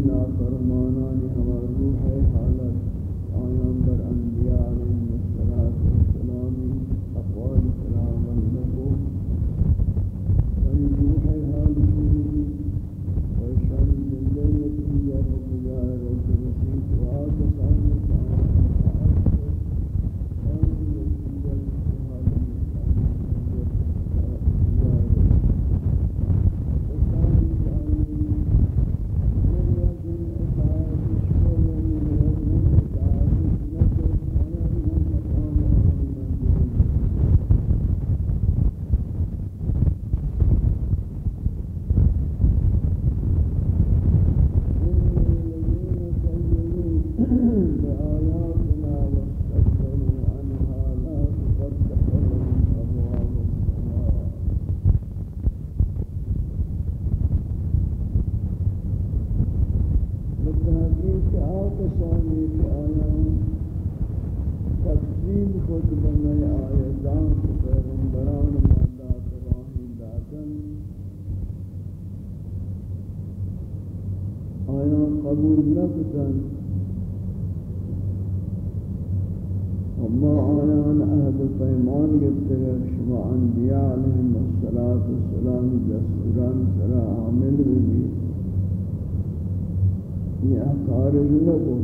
ان ہمارو ہمارا روح حالت آیام بر انبیاء علیہ السلام اقوال سلام لکو روح حال شروعی وشان زندگی نتیجہ رکھا رسول رسول وعاد سامنے بآياتنا واستكبروا عنها لا تفتح لهم أبواب السماء بالتحقیق آکسانی کے آیان تقسیم خود بنای آیتان کو پیغمبران مادات راہی داتن آیان قبول نکتن وما آیان عهد پیمان گفتگر شما انبیاء علیہم السلام دستوران سرا عامل بھی یہ خارج لگو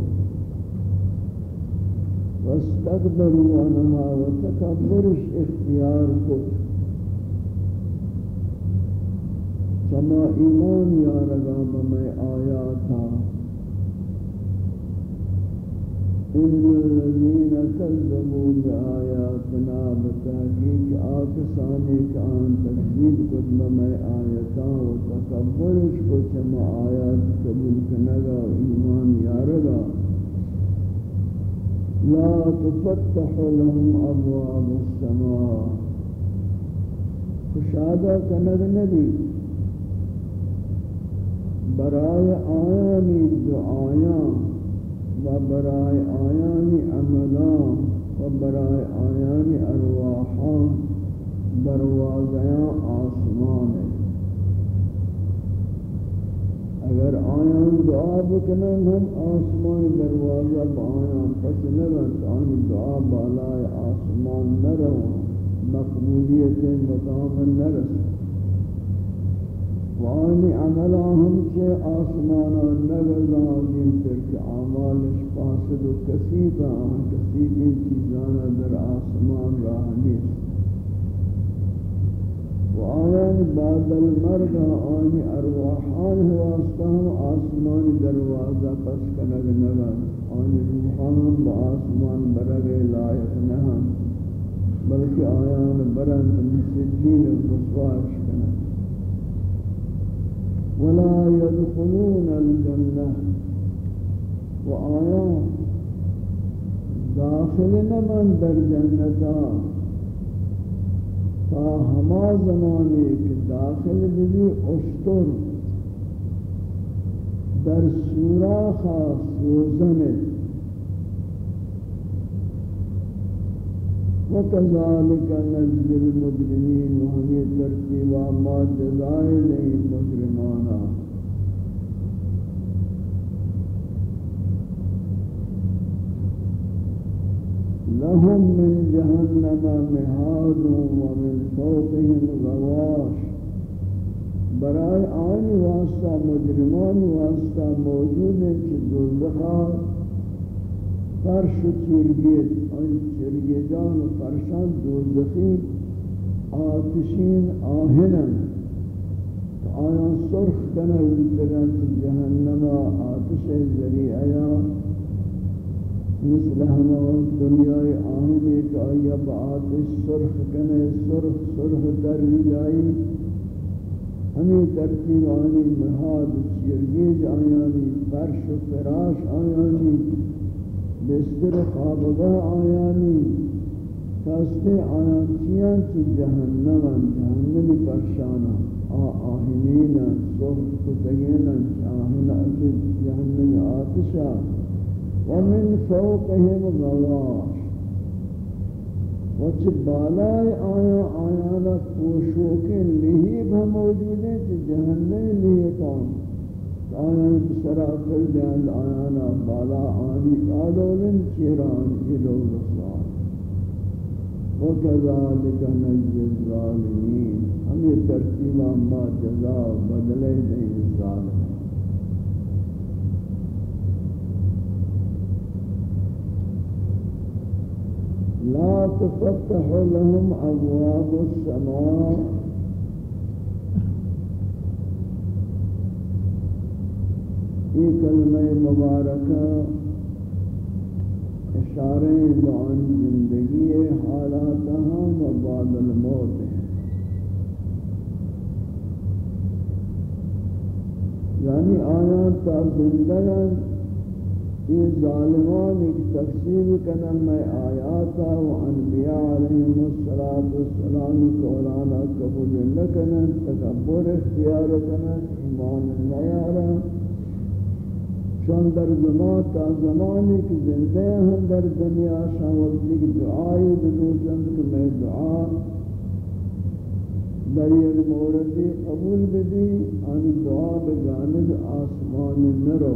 واستكبروا عنها وتكبرش اختیار کو سما ایمان یا رگا بمیں آیاتا إن الذين كذبوا بآياتنا بتحقيق آكساني كان تكذيب قدم ما آياتا وتكبرش قسم آيات قبول كنغا وإيمان يارغا لا تفتح لهم أبواب السماء. خشادہ کنگ نبی برائے آیانی دعایاں و برائے آیانی عملان و برائے آیانی ارواحان دروازیاں آسمان ہے اگر آیان دعا بکنن، ہم آسمان دروازہ با آیان پس نبند آنی دعا بالائے آسمان نرو مقبولیت مقام نرس. وانی عملا ہم سے آسمانا نگزاں جن ترک آمالش پاسد و کسیبا آن کسیبی چیزانا در آسمان راہ نیست. وآیان بعد المرگ آنی ارواحان واسطہ ہم آسمان دروازہ پس کنگ نگا آنی روحان با آسمان برگ لائق نہا بلکہ آیان برند مسجین رسواش کنگ. ولا يدخلون الجنة وآيات داخل نمن در جنتا. تا ہما زمانے کے داخل بھی اشتر در سوراخا سوزن وكذلك نجزي المجرمين وهمي ترتيبا ما جزائے نہیں لهم من جهنم مهاد ومن فوقهم غواش. برائے آنی واسطہ مجرمان واسطہ موجود ہے کہ دوزخا فرش چرگیت آن چرگیدان و فرشان دوزخی آتشین آهنن. آیان سرخ کنه ولدگان جهنم آتش ذریعه مثل ہمہ دنیای آہن ایک آیا با آتش سرخ کنے سرخ سرخ در جائی ہمیں ترتیب آنی، محاد چیرگیج آیانی، فرش و فراش آیانی، بستر خوابگاہ آیانی کاستے آیان چیان چی جہنم جہنمی پرشانا، آ آہنین گفت کتگینا چاہن اجد جہنم آتشا ومن فوقهم غواش وچ بالای آیا آیانا پوشوکے لہیب ہم موجود ہیں کہ جہنم لیتان آیان بسرا کر دیان آیا آیانا بالا آنی قادولن چیران ایلو رسوان وَكَذَلِكَ نَجْزِ الظَّالِمِينَ ہمیں ترتیبہ ما جزا بدلے نہیں ظالم لا تفتح لهم أبواب السماء. یہ کلمہ مبارکہ اشارے بان زندگی حالات ہم و بعد الموت ہیں۔ یعنی آیات تا زندگان یہ ظالمان ایک تقسیم کنن میں آیاتا و انبیاء علیہم السلام کولانا قبول لکنن تکبر اختیار کنن، ایمان نیارا چون در زمان تا زمانی کہ زندے ہیں در دنیا شان وقتی کی دعائی بدوچن کہ میں دعا در یہ موردی قبول بدی ان دعا بجانب آسمان نرو.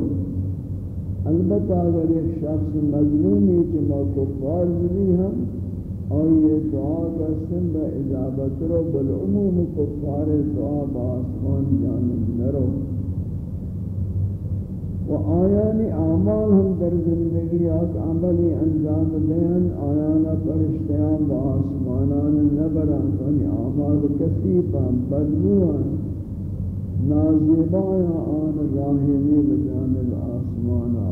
البتہ اگر ایک شخص مظلومی کہ ما کفار بھی ہم، اور یہ دعا کا سن با اجابت رو، بالعموم کفار دعا با آسمان جانب نرو۔ و آیانی اعمال ہم در زندگی آک عملی انجام دین آیانا پرشتیان با آسمانان نبران کنی اعمال کسیبا بدلوان نازیبایا آن راہمی بجانب آسمانا۔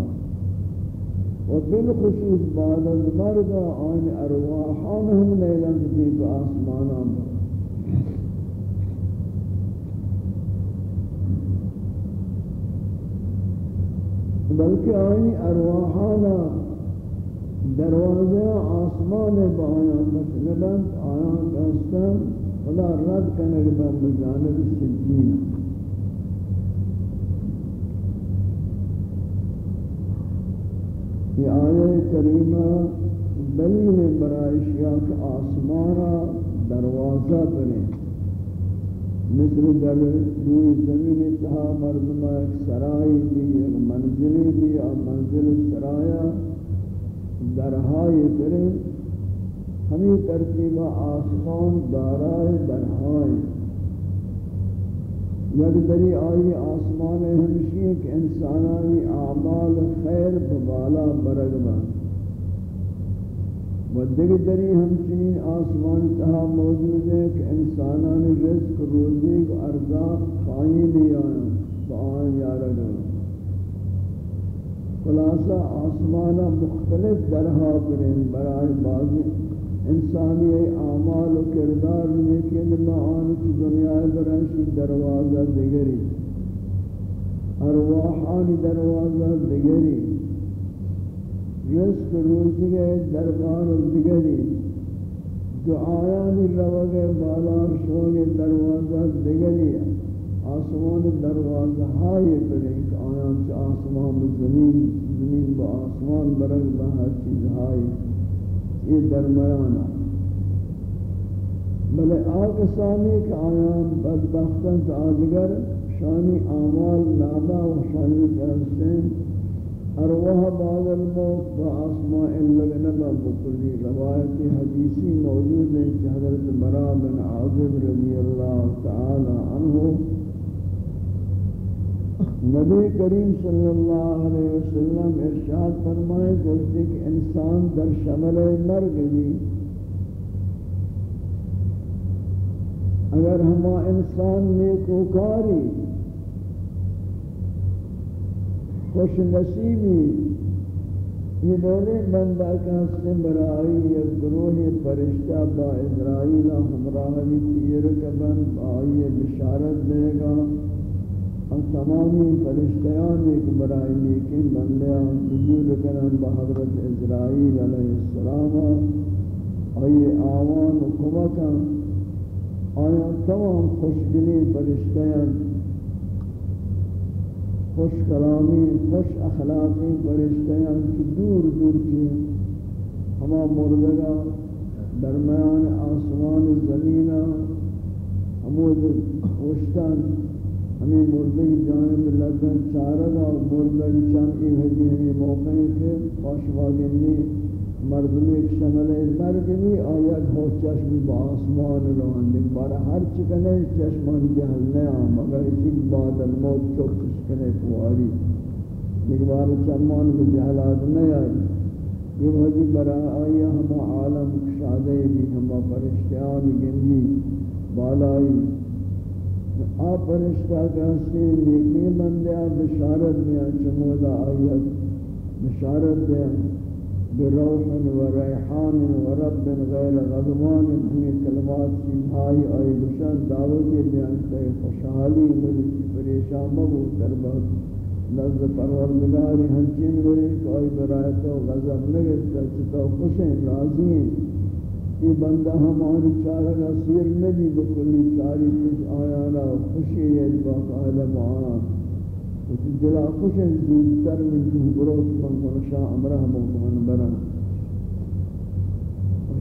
و بالخصوص بعد المرد آن ارواحان ہم لیلن بجیب آسمانا بلکہ آئینی ارواحانا دروازے آسمان با آیان مسلبند آیان کہستان خدا رد کنگ بجانب سجینہ یہ آیہ کریمہ دلیل برائشیا کہ آسمانا دروازہ بنے۔ مثل در دوی زمین تہا مردمہ ایک سرائی بھی ایک منزلی بھی اور منزل سرایا درہائی کرے ہمیں ترتیبہ آسمان دارائے درہائی۔ یعنی یک دری آئی آسمان ہمشی کہ انسانانی اعمال خیر ببالا برگبا و دیگر دری ہمچنین آسمان تہا موجود ہے کہ انسانانی رزق، روزی کو ارزاق خائی لیا بآن یارگا خلاصہ، آسمانہ مختلف درہا کریں برائے بازی۔ انسانی اعمال و کردار لیکن معان کی دنیا برنشی دروازہ دیگری. ارواحانی دروازہ دیگری. رزق روزی دربار دیگری. دعایانی روگ بالا شوگ دروازہ دیگری. آسمان دروازہ ہائی کریں کہ آیان سے آسمان زمین زمین با آسمان برگ بہر چیز ہائی یہ درمیانا بلے آگ آکسانی کہ آیان بدبختن آدگر، شانی آمال نادا و شانی درستین۔ ارواح بعد الموت و آسماء لگنبا بکلی۔ روایتی حدیثی موجود ہے کہ حضرت برا بن عاظم رضی اللہ تعالی عنہ نبی کریم صلی اللہ علیہ وسلم ارشاد فرمائے کہ انسان در شمل مرگ بھی اگر ہما انسان نیکوکاری، خوش نصیبی، یہ دولے بندہ کا حسن برائی گروہ فرشتہ با اسرائیل ہمراہی تیر کبن آئیے بشارت دے گا۔ ہم تمامی فرشتیان ایک برائی لیکن بندیاں نزول کرن بحضرت اسرائیل علیہ السلام آئیے آوان و کمکا آیا تمام خوشگلی فرشتیان خوش کلامی خوش اخلاقی فرشتیاں دور دور کی ہما مردگا درمیان آسمان زمین ہمود خوشتن ہمیں مردگی جانب لگن چارگا مردگی چند ای حجی ہمیں موقع موقعی کے خوشواگنی مردمی ایک شمل مرگمی آیت ہو چشم با آسمان روان بارا ہر چکنے چشمان جہل نیا مگر اسی بعد الموت چوک چکنے پواری۔ لیکن بارا چشمان کو جہلات نیا یہ وحدی برا آیا، ہم عالم شادے بھی، ہم پرشتیان گندی بالائی آپ پرشتہ کہتے نیکی بندیا بشارت دیا چمودا آیت، بشارت دیا بروح وريحان ورب غير غضبان، ہمیں کلمات کی بھائی آئی بشان دعوت بیان سے خوشحالی ملی، پریشان مبو در بہت نزد پروردگاری، ہنچین ملی، کوئی برایت و غضب نگتا چتا خوشیں راضی ہیں یہ بندہ ہماری چارہ سیر نبی بکلی، چاری کچھ آیانا خوشی ہے باقاعدہ معانا دلا خوش ہے زودتر من تو بروت من کنشا امرہ موکمن برا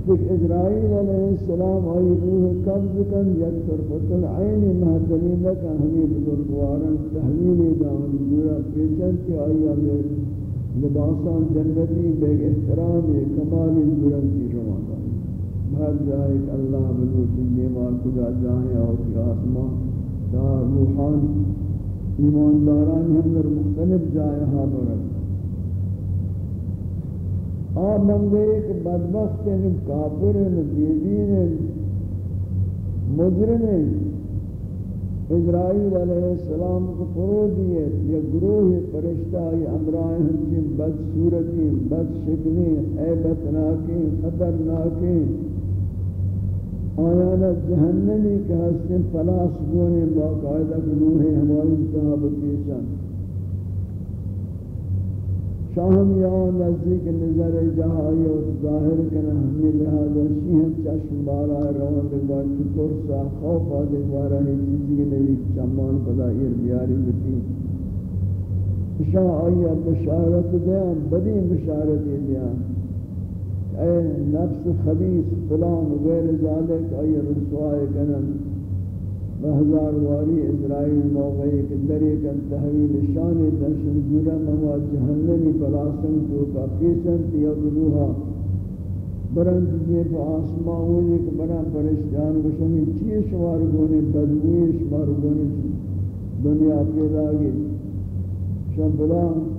وقت اجرائیل علیہ السلام آئی روح قبض کن یک طرفت العین مہدلی لکا ہمیں بزرگوارن تحلیل دان دورا پیچن کی آئی ہمیں لباسان جنتی، بے احترام، کمال دورن کی روانا بھر جائے کہ اللہ بلوٹ نیمان کجا جائیں اور آسمان دار روحان ایمانداران ہم در مختلف جائے ہاں برد آپ منگے ایک بدبخت ہیں کافر ہیں دیدین ہیں مجرم ہیں۔ اسرائیل علیہ السلام کو فرو دیئے یا گروہ پرشتہ یا امرائے ہمچین بد صورتی بد شکلی عیبت ناکی خطرناکی آیانا جہنمی کے حسن فلاس گونے باقاعدہ گنوہ ہماری انتحاب پیشن شاہم یا نزدیک نظر جہائی اور ظاہر کنا ہمیں لہذا شیہم چشم بارا روان دیوار کی ترسا خوفا دیوارا ہے چیزی نبی چمان پدا ایر بیاری بتی۔ شاہ آئی بشارت دیان بدی بشارت دیان اے نفس خبیث فلان غیر ذالک اے رسوائے کنن۔ بہزار واری اسرائیل موقعی کہ دری کن تحویل شان دشن جورا مما جہنمی پلاسن تو کا پیسن تیا گلوہا برند یہ پہ آسمان ہوئی کہ برا پرشتیان گشنی چیئے شمار گونے بدوی شمار گونے، دنیا پیدا گئی۔ شم فلان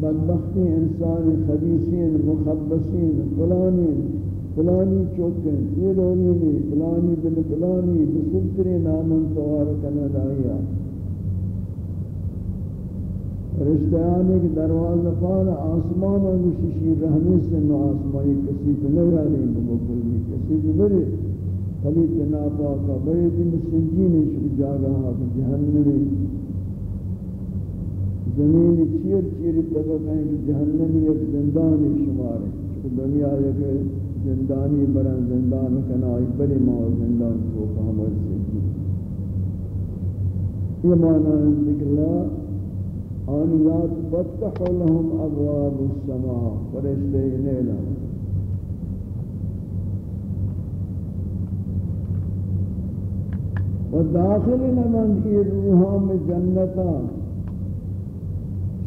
بدبختی انسان خبیثین مخبصین فلانی فلانی چوکن، یہ لونی نہیں فلانی بل فلانی، بسلطری نامن توار کنن آیا رشتیانی کی دروازہ پار آسمان و ششی رہنے سے نو آسمانی کسی کو نگرانی بمکل بھی کسی کو بری خلیط ناپاکا بری دن سنجین شک جاگا جہنمی زمین چیر چیر طبق ہیں کہ جہنم ایک زندانی شمار ہے۔ چکہ دنیا ایک زندانی بران زندان کنائی بڑی ماں زندان کو کامر سے یہ معنی ہے ذکر اللہ آنیات فتح لهم ابواب السماء، فرشتے نیلا۔ و داخل نمند ای روحان جنتا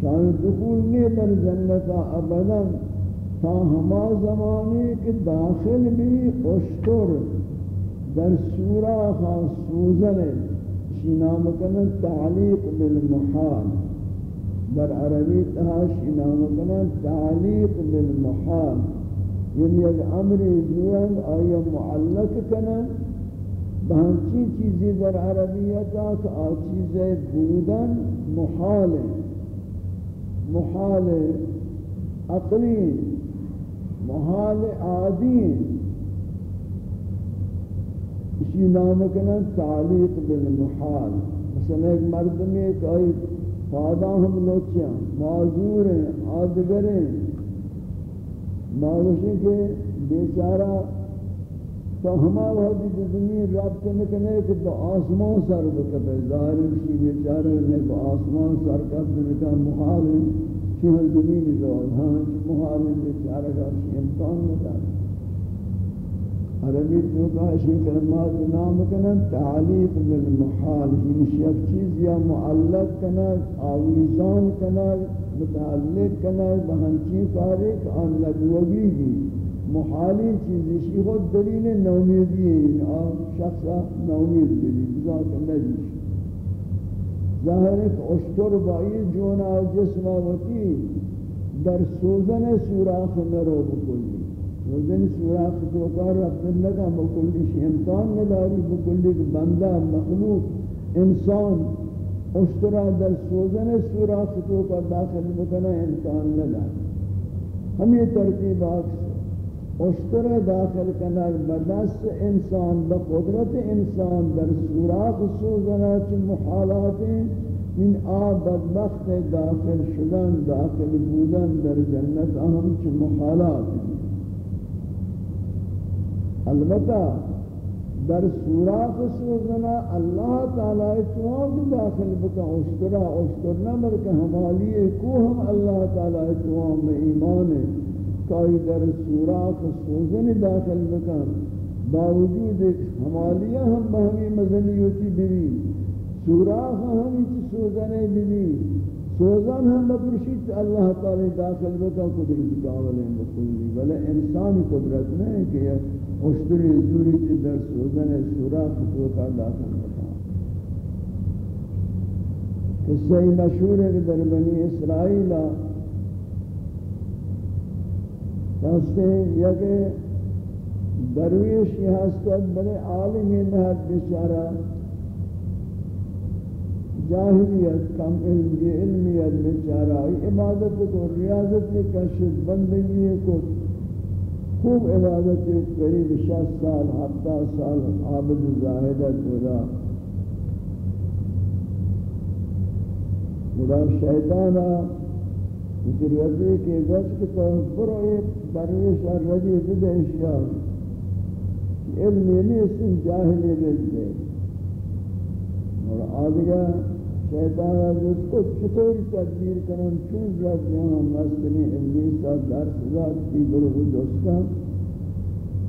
شان دخول نہیں در جنت ابدا، تا ہما زمانی کے داخل بھی اشتر در سورا خاص سوزن شی نام کنن تعلیق بالمحال۔ در عربی تہا شی نام کنن تعلیق بالمحال۔ یعنی اگر امر زوان آیا معلق کنن بہنچی چیزی در عربیتا کہ آ چیزیں بودن محال۔ ہیں محال عقلی، محال عادی۔ اسی نام کنا تعلیق بالمحال مثلا ایک مرد میں ایک آئی فادا ہم لوچیاں معذور ہیں آدگر ہیں۔ معلوشی کے بیچارہ تو ہمارا ہوتی زمین رابط نکنے کہ تو آسمان سر بکتے ظاہر اسی بیچارے نے تو آسمان سر کرتے بکا محال چیہ زمین جو ہاں محال بیچارے کا امکان نکنے عربی تو کا اسی کلمات نام کنن تعلیق بالمحال یعنی شیخ چیز یا معلق کنن آویزان کنن متعلق کنن بہنچی کارک آن لگوگی گی۔ محالی چیزیش. ای خود دلیل نومیدی این. آن شخصا نومید دلیل بزا که نجیش ظاهر ایک اشتر بایی جون آجس ماوتی در سوزن سوراخ نرو بکلی. سوزن سوراخ توکار رفتن لگا بکلیش امکان نداری. بکلی که بنده مخلوق انسان. اشترا در سوزن سوراخ توکار داخل بکنه امکان نداری. ہم یہ ترتیبات اشترا داخل کنا بدست انسان بقدرت انسان در سوراخ سوزنات محالات این آب بدبخت داخل شدن، داخل بودن در جنت اہم چ محالات. البتہ در سوراخ سوزنا اللہ تعالی اتوام داخل بکا اشترا اشترنا بلکہ ہمالی کو ہم اللہ تعالی اتوام میں ایمان ہے کہ در سوراخ سوزن داخل بکا باوجود ایک ہمالیہ ہم بہمی مزنیوتی بھی سوراخ ہم سوزن بھی سوزن ہم بپرشید اللہ تعالی داخل بکا قدرت کامل ہیں بکلی بلے انسانی قدرت نہیں کہ اشتری زوری کی در سوزن سوراخ تو کا داخل بکا قصہ مشہور ہے کہ در بنی اسرائیل کہتے ہیں یا کہ درویش یہ ہستت بڑے عالمی نہت بشارہ جاہلیت، کم علم، یہ علمیت بیچارہ۔ عبادت کو، ریاضت کشف بندگی کو۔ خوب عبادت قریب شست سال، ہفتہ سال عابد زاہدت خدا۔ خدا شیطانا مجھے رضی کے گوش کے طور پر ایک درویش اور رضی بدہ اشیاء علمی نہیں جاہلی رضی اور آدھگا شیطان از اس کو چطور تدبیر کرن چون رب یہاں مستنی ابلیس کا در سزا کی گروہ دوستا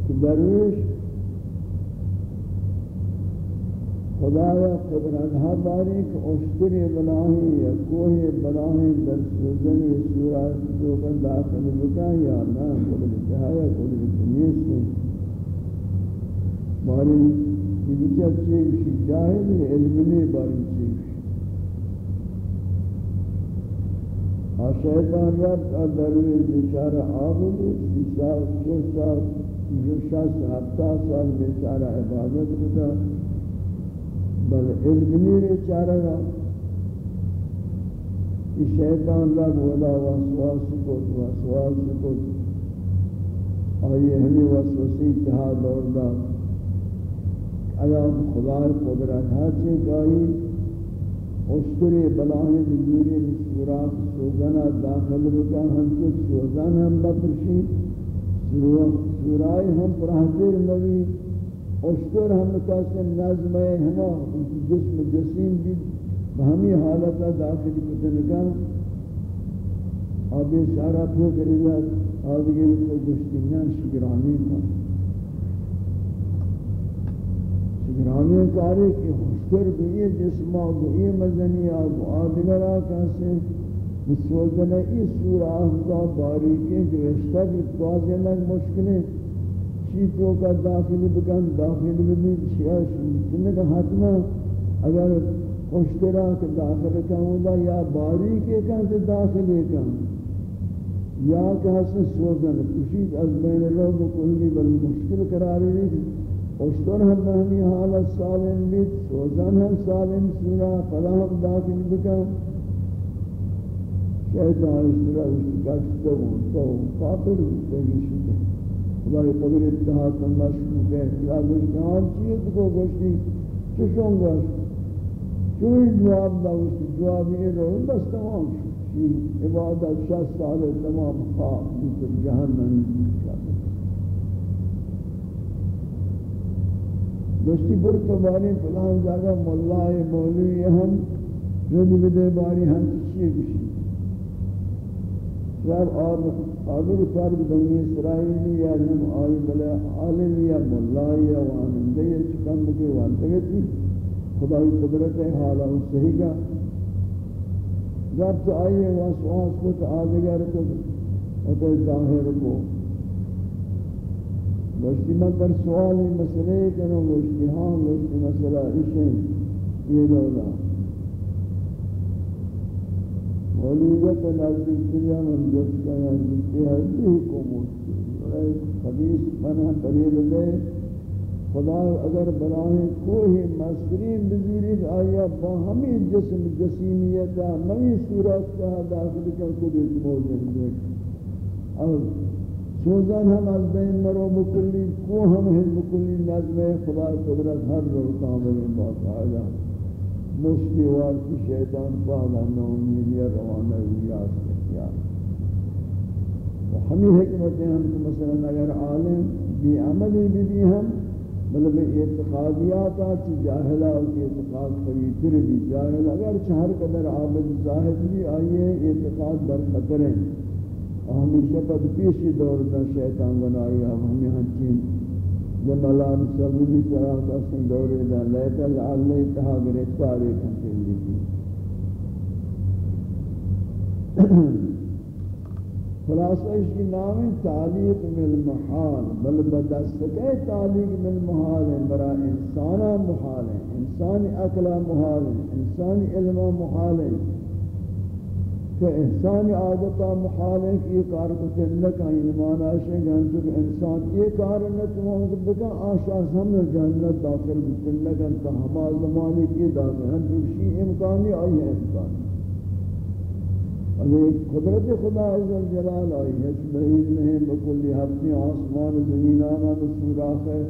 کہ درویش خدایا قدرت ہا باری کہ اشتری بلاہیں یا کوہ بلاہیں در سوزنی سورہ جو کا داخل بکا یا نا قدرت ہے یا قدرت نیست ہے باری کی بچہ چیز جاہل علم نہیں باری چیز شیطان رب دروی بیچارہ آبودی سی سال چو سال جو شخص ہفتہ سال بیچارہ عبادت کتا بل علمی بیچارہ گا۔ کہ شیطان رب ولا وسواس کو وسواس کو آئیے ہمیں وسوسی تہا دور دا۔ اگر خدا قدرت ہے چاہیے اشتری بلاہیں بزوری سوراخ سوزنا داخل بکا ہم کچھ سوزن ہم بپرشی سورائی ہم پرحضر نبی اشتر ہم کسی نظم ہے ہما، جسم جسیم بھی بہمی حالتا داخل کتنگا آبی سارا پھو پھوک رضا آدھگری کو گشتینیان شگرانی کا شگرانی کاری کی خوشتر بھی جسمہ بھی مزنی آگو آدھو آدھگرہ کسی. بسوزن ای سورہ احضا باریکی جو رشتہ بھی توازی لگ مشکل ہے چیتوں کا داخل بکن داخل بھی شیعہ شیعہ کا حتمہ اگر اشتراک داخل کا یا باریکی کن سے داخل کن. یا کہ حسن سوزن کشید از بین لوگ کلی بل مشکل قرار لی اشتر ہم بہمی حالت سالم بیت سوزن ہم سالم سورہ فلا ہم داخل بکن. شیطان اشترا اشترا تو کافر ہوئی شده. خدای قبر اتحاد مشروع ہے یا گوشتان چیز کو گوشتی. چشون گوشت؟ چوئی جواب دا گوشتی جواب یہ رو بس تمام شد. عبادت شست سال تمام خواب بیتر جہنم دوستی پر تو باری فلان جگہ مولا مولوی ہم ردی بدے باری ہم چیئے کشی سب اور آگر فرد بنی اسرائیلی یا نم آئی بلے عالم یا مولا یا وانندے یا چکم کے وانتگے تھی۔ خدای قدرت ہے، حالا اس صحیح کا جب تو آئیے واسواس کو تو آدھگر کو تو ظاہر کو گوشتی من پر سوالی مسئلے کنو گوشتی ہاں گوشتی مسئلہ اشیں یہ دولا ولیگت نزدیک دنیا من جس کا نزدیک ہے یہ کو خبیص منہ قریب دے، خدا اگر براہیں کوئی مسترین بزیرید، آیا با ہمیں جسم جسیمیتا نئی صورت کا داخل کر کو دیکھ موجود دیکھ اور سوزن ہم از بین مرو بکلی کو ہم ہم بکلی نظم خدا قدرت ہر رو کامل بات آیا مشتی وارتی شیطان پادا نومیدی روانہ ویاس اختیار ہمیں حکمت ہیں ہم کو مثلا اگر عالم بھی عملی بھی بھی ہم مطلب اعتقادیات آتی جاہلہ کی اعتقاد قویتر بھی جاہل اگر چہر قدر عابد ظاہر بھی آئیے اعتقاد بر خطر ہیں ہمیشہ پد پیشی دور دا شیطان بنائی اب ہمیں ہنچین جمالان سبیلی طرح کا سن دور دا لیتا لعلی اتحا گرفتاری کنتے لیتی خلاصہ اس کی نام تعلیق من محال بل بدستکے تعلیق من محال ہے برا انسانا محال ہے انسان اقلا محال ہے انسان علم محال ہے کہ یعنی انسان عادتا محال ہے کہ یہ کار کو تلک آئی نمانا ہے کہ انسان یہ کار نتوان بکا آشا سمجھ جنت داخل بتلک انتا ہما زمانے کی داخل. ہم دوشی امکانی آئی ہے امکانی اور قدرت خدا عز جلال آئی ہے بعید نہیں بکلی ہفتی آسمان زمین آنا بسوراخ ہے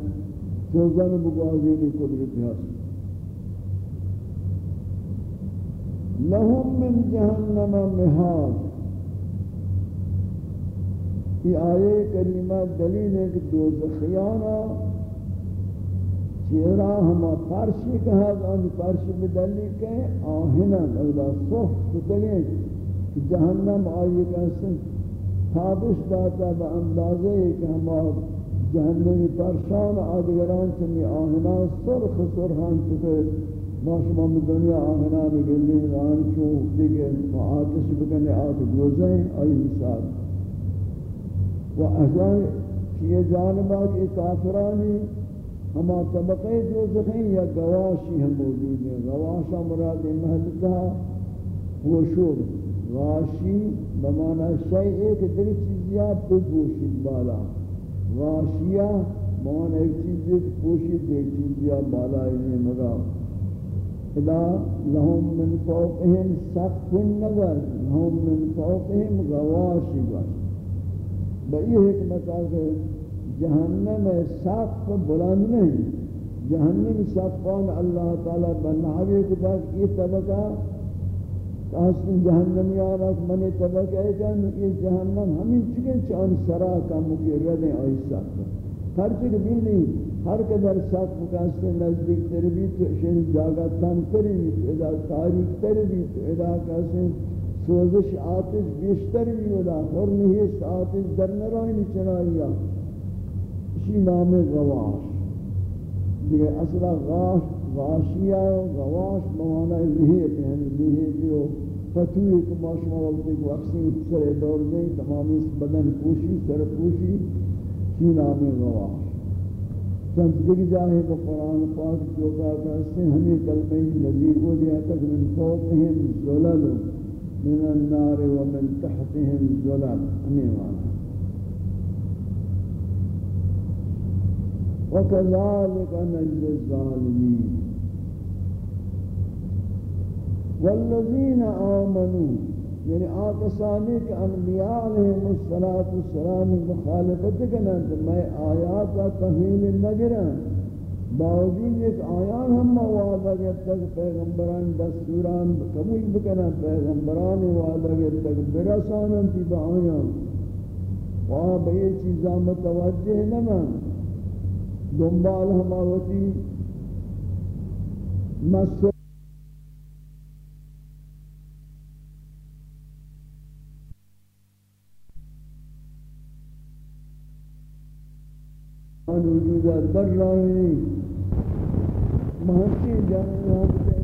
چوزن بگوازی کی قدرت حاصل لهم من جہنم مہاد یہ آیے کریمہ دلیل ہے کہ دوزخیانا چیرا ہما پرشی کہا ان پرشی بدلی کہ آہنا اللہ صف کتگے کہ جہنم آئیے کہتے تابش داتا با اندازے کہ ہما جہنمی پرشان آدگران چمی آہنا سرخ سرحان چکے ما شما دنیا آمنا بگلی ران چو دیگه ما آتش بکنه آت گوزیں آئی مثال و احضان یہ جانبا کہ کافرانی ہما طبقے دوزخیں یا گواشی ہم موجود ہیں گواشا مراد محلتہ وہ شور. غاشی بمانا شئی ایک دلی چیزیاں بگوشید بالا. غاشیہ بمانا ایک چیزی پوشید ایک چیزیاں بالا انہیں مگا اذا لهم من فوقهم سقف النظر لهم من فوقهم غواش بس بئی حکمت آگے جہنم سقف بلند نہیں، جہنم سقفان اللہ تعالی بناوی کتا یہ طبقہ کہاستن جہنم یارات منی طبقہ ہے کہ یہ جہنم ہمیں چکے چان سرا کا مکرد ہیں آئی سقف. ہر چک بھی نہیں ہر قدر سخت مکاستے نزدیک تر بھی تو شن جاگا تن تری بھی تو ادا تاریخ تر بھی تو ادا کاسے سوزش آتش بیشتر بھی ادا اور نہیں آتش در نرائنی چنائیا اسی نام غواش. دیکھے اصلا غاش غاشیہ غواش موانا لہیت ہیں لہیت جو فتوی کو ماشما وقتی کو اکسی سر دور دیں تمامی اس بدن پوشی، سر پوشی، اسی نام غواش. سنتگی جاہے کو قرآن پاک جو چوکا کرتے ہمیں کلمہ نزیب و دیا تک من فوقہم زلل من النار و من تحتہم زلل. ہمیں مانا وَكَذَلِكَ نَجْزِ الظَّالِمِينَ وَالَّذِينَ آمَنُونَ یعنی آکسانی کہ انبیاء علیہ السلام مخالفت کنند. میں آیات کا تحویل نگرن باوجود ایک آیان ہم وعدہ کے تک پیغمبران دستوران قبول بکنن پیغمبران وعدہ کے تک برسانن تی با آیان. وہاں بئی چیزاں متوجہ نمن دنبال ہماوتی مس وجود در راہی مہنسی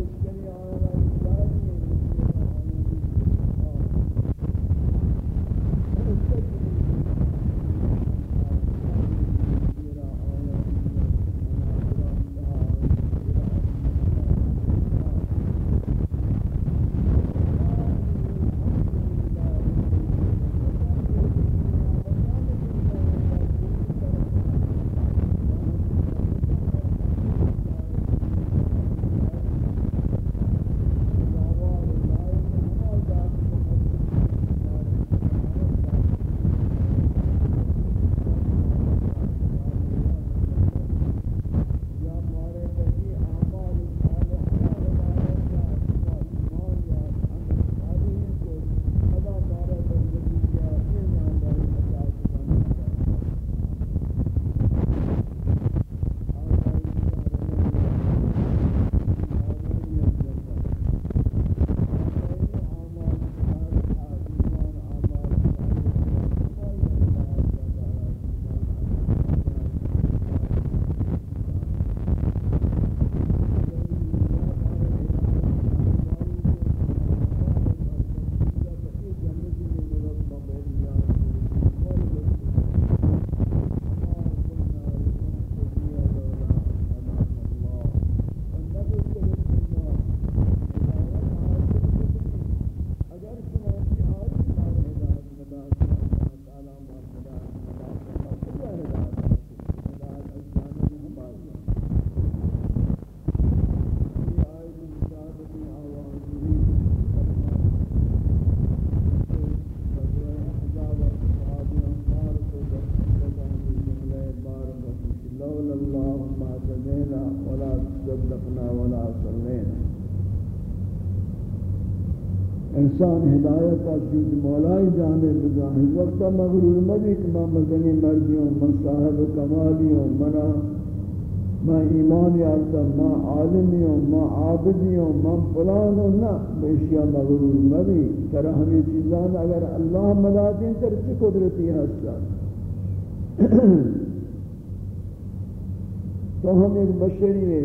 جانب انسان ہدایت کا چود مولائی جانے بزاہی وقت مغرور مبی کہ میں مدنی مردیوں من صاحب کمالیوں منا میں ایمان یارتا میں عالمیوں میں عابدیوں میں فلانوں نا بیشیا مغرور مبی کرا ہمیں چیزان اگر اللہ مدادین تر چی قدرتی ہے حسن تو ہم ایک بشری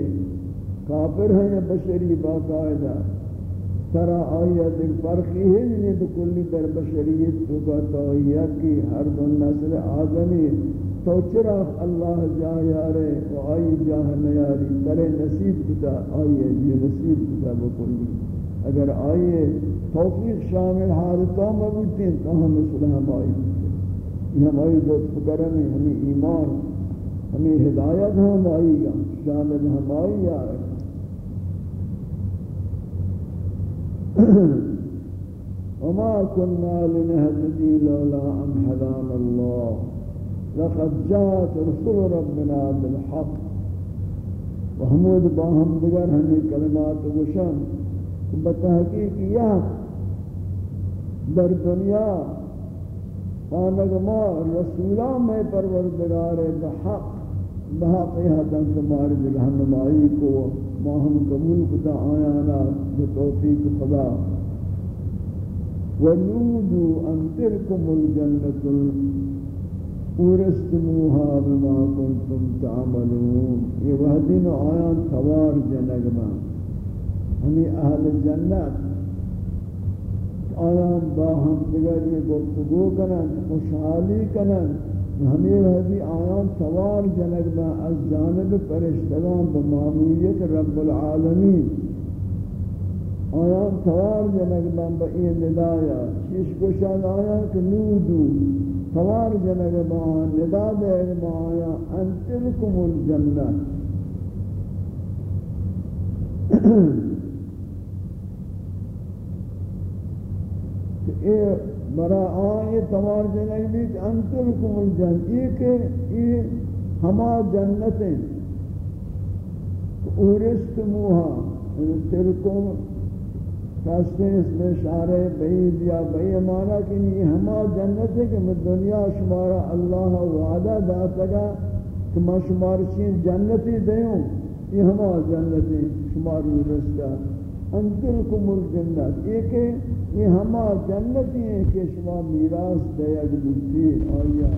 کافر ہیں یا بشری باقاعدہ؟ ترا آیت فرقی ہے یعنی جنہیں بکلی در بشریت تو کا توحیت کی ہر دو نسل آدمی تو چرا اللہ جا یارے و آئی جاہ نیاری۔ ترے نصیب کتا آئیے یہ نصیب کتا بکلی اگر آئیے توفیق شامل حالتوں موجودی تو ہم اسلام آئی۔ یہ ہماری دوست فکرم ہے ہمیں ایمان ہمیں ہدایت ہم آئی گا شامل ہم آئی آئے وما كنا لنهتدي لولا أن هدانا الله۔ لقد جاءت رسل ربنا بالحق۔ وحمود باهم بگر ہمیں کلمات وشن بتحقیق یہ در دنیا خانگ ما رسولان میں پروردگار بحق۔ بحق یہ دن تمہاری رہنمائی کو ما ہم قبول کتا آیانا بتوفیق خدا۔ ونودو ان تلکم الجنة اورستموها بما کنتم تعملون۔ یہ وحدین آیان توار جنگما ہمیں اہل جنت آیان با ہم دیگر یہ گفتگو کنن خوشحالی کنن ہمیں وحدی آیان سوار جنگ با از جانب پرشتگان بمعمولیت رب العالمین. آیان سوار جنگ با با این ندایا شیش کشان آیان که نودو سوار جنگ با آن ندا دے با آیان انتلکم الجنہ کہ برا آئے تمار جنگ بھی کہ انتر کم الجن یہ کہ یہ ہما جنتیں۔ اورست موہا یعنی تلکم کہتے ہیں اس میں شارع بعید یا بئی مانا کہ یہ ہما جنت ہے کہ میں دنیا شمارا اللہ وعدہ داتا گا کہ میں شمار چین جنتی دیوں۔ یہ ہما جنتیں شمار رستا انتلکم الجنت یہ کہ یہ ہما جنتی ہیں کہ شما میراث دیگ بلتی آیا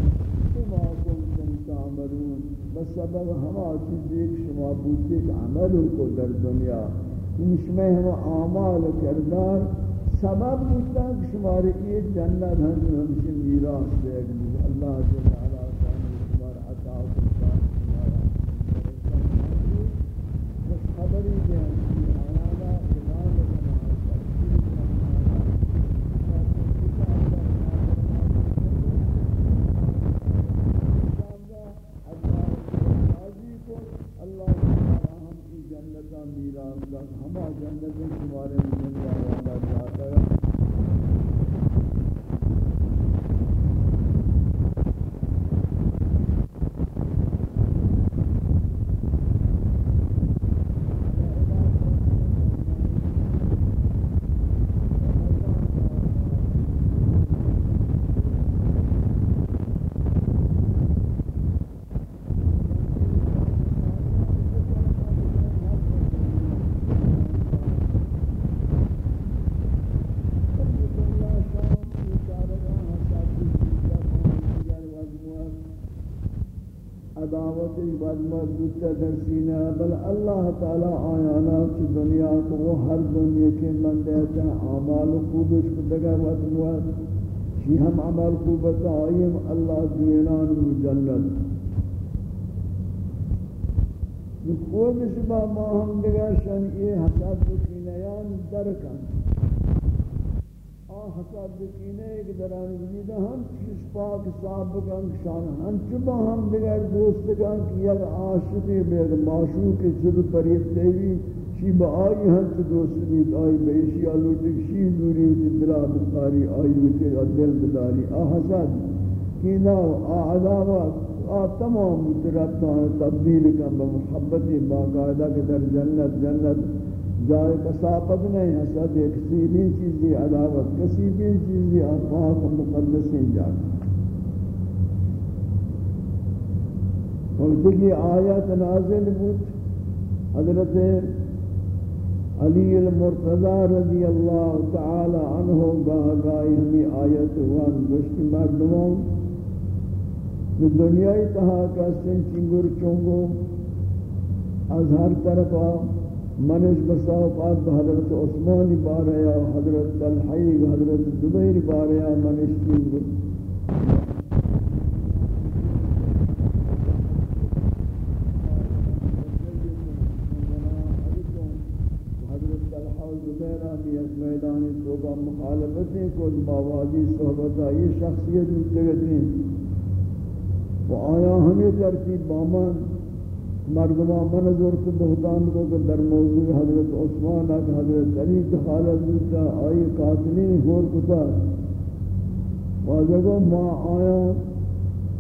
شما کنتم تعملون بسبب ہما چیز ایک شما بوتے کہ عملوں کو در دنیا ان ہما اعمال کردار سبب بوتا کہ شمار یہ جنت ہم ہمشہ میراث دیگ بلتی اللہ اللہ ہما جنت شمارے میں جل مضبوط در سینہ، بل اللہ تعالی آیانا کی دنیا کو وہ ہر دنیا کے من دیتا اعمال خوبش کو دگا وقت مواد شی ہم عمل خوبت آئیم اللہ دینان مجلد خوبش با ما ہم دگا شن، یہ حساب کی نیان درکن حساب بکینے ایک دران ویدہ ہم چیز پاک صاحب بکن شان ہم چبا ہم دیگر دوست کن کہ یک عاشقی بیگ معشوق جد پریب تیوی شی با آئی ہم چی دوست بید آئی، بیشی آلو تک شی دوری ہوتی دلا بساری آئی ہوتی دل بداری. آ حسد کینا آ عداوت، آ تمام متربتان تبدیل کن بمحبتی باقاعدہ کہ در جنت جنت جائے کسافت نہیں حسد ایک سیبین چیزی عداوت کسی بھی چیزی افاق مقدس جانا اور دیکھی آیت نازل بود، حضرت علی المرتضی رضی اللہ تعالی عنہ گاہ گاہی ہمیں آیت وان گشت مردموں دنیای تہا کا سن چنگر چونگو از ہر طرفا منش بصافات حضرت عثمان باریا حضرت طلحی حضرت زبیر باریا منش کی میدانی توبہ مخالفتیں کو باوادی صحبت آئی، شخصیت مجھتے و آیا ہمیں ترتیب بامان مردمان من زورت بہتان کو کہ در موضوع حضرت عثمان اک حضرت علی دخالت دیتا آئی قاتلین گور کتا واجگو ما آیا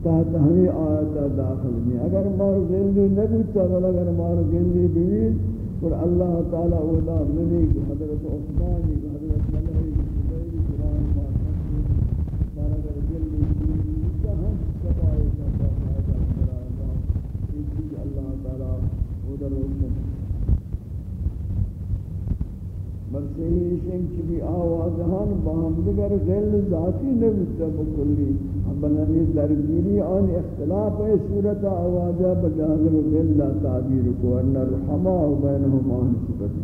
تحت ہمیں آیتا داخل میں اگر مار گلدی نبیتا بل اگر مار گلدی بیوید اور اللہ تعالی اولا منی حضرت عثمان صحیح شنگ چی آوازہان باہم دیگر غیر ذاتی نبیتا بکلی بلنی درگیری آن اختلاف ہے صورت آوازہ بجانب غیر تعبیر کو ان الرحمہ بینہم آن سبتی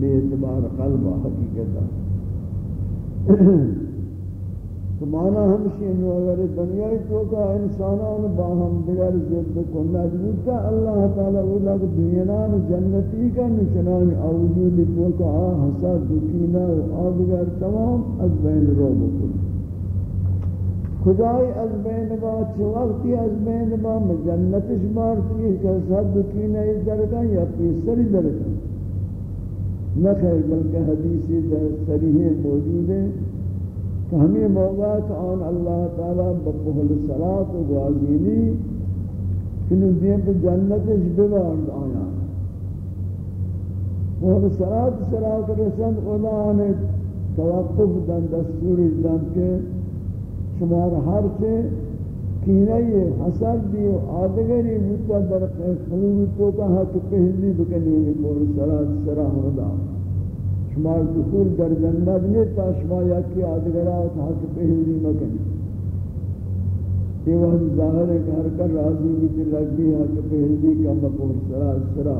بے اعتبار قلب حقیقتا تو مانا ہمشی انو اگر دنیا تو کا انسانان باہم دیگر زد کو مجبوتا اللہ تعالی اولا کہ دنیانان جنتی کا نشنان اوجود تو کا حسد دکینا و آدگر تمام از بین رو بکل خدای از بین با، چه وقتی از بین با جنتش مارتی کہ حسد دکینا اس درکن یا پیسری درکن نہ خیر، بلکہ حدیثی در سریح موجود ہے۔ کہ ہمیں موقع کہ آن اللہ تعالیٰ بپہل صلاة و غازینی کنو دین پر جنتش ببارد آیا۔ پہل صلاة صلاة رسند اولا آنے توقف دن دستور دن کے شمار ہر چے کینه حسد دی و آدگری بودتا در خلوی تو کا حق پہلی بکنی بکور سرات سرا ہودا شمار دخول در جنت نہیں تا شما کی آدگرات حق پہلی مکنی یہ وقت ظاہر ہے کہ ہر کر راضی بھی لگ بھی حق پہلی کا مقور سرا سرا.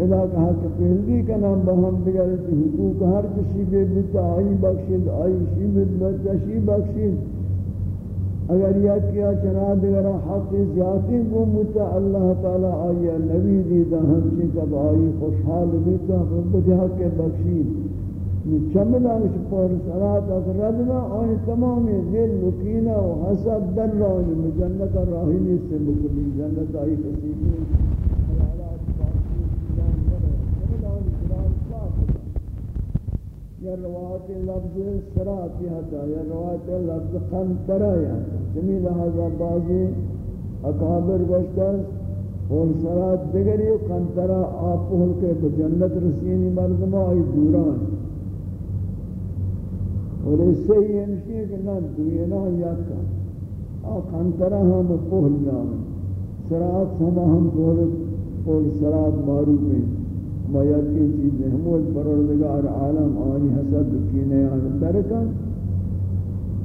ادا کہا کہ پہلی کا نام بہم بگر حقوق ہر کسی بے بتا آئی بخشید آئی شیبت بچہ شی بخشید. اگر یہ کیا چنا دیگر حق زیادی کو متا اللہ تعالی آیا نبی دیدہ ہمچی کب آئی خوشحال بیتا بجہ کے بخشید۔ چمدانش پر سرات از ردنا آئی تمامی دل مکینہ و حسد دل رانی مجنت راہی نیستے مکلی جنت آئی خسیبی یا روایت لفظ سرات یا یا روایت لفظ قنطرہ یا جمی لہذا بعضی اکابر گوشتر اور سرات دگری و قنطرہ آپ پہل کے بجنت رسینی مردمہ آئی دوران. اور اس سے یہ ہمشی ہے کہ نہ دوینا یکا آ قنطرہ ہم پہل نام سرات ہم ہم پہل سرات معروف ہیں باید کی چیزیں ہمود پروردگار عالم آنی حسد کینے آن ترکن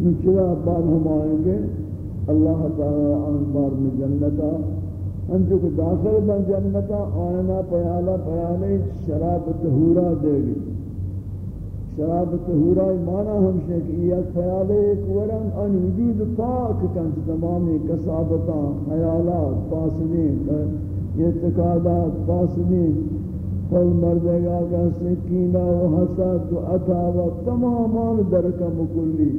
نچلا بعد ہم آئیں گے اللہ تعالی آن بار میں جنتا ہم جو کہ داخل بن جنتا آنا پیالا پیالے شراب تہورا دے گی. شراب تہورا مانا ہم سے کہ یہ پیالے ایک ورن ان وجود پاک کن تمامی کسابتاں خیالات فاسدین اعتقادات فاسدین کل مردگا کا سکینہ و حسد و عطاوت تمامان درکا مکلی